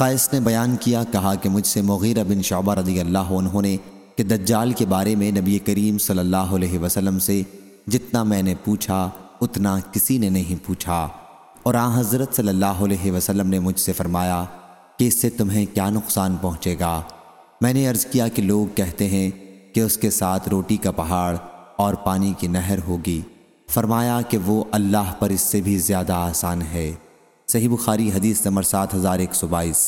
قائس نے بیان کیا، کہا کہ مجھ سے مغیرہ بن شعبہ رضی اللہ عنہ نے کہ دجال کے بارے میں نبی کریم صلی اللہ علیہ وسلم سے جتنا میں نے پوچھا، اتنا کسی نے نہیں پوچھا۔ اور آن حضرت صلی اللہ علیہ وسلم نے مجھ سے فرمایا کہ اس سے تمہیں کیا نقصان پہنچے گا؟ میں نے عرض کیا کہ لوگ کہتے ہیں کہ اس کے ساتھ روٹی کا پہاڑ اور پانی کی نہر ہوگی۔ فرمایا کہ وہ اللہ پر اس سے بھی زیادہ آسان ہے۔ صحیح بخاری حدیث نمبر سات ہزار ایک سو بائیس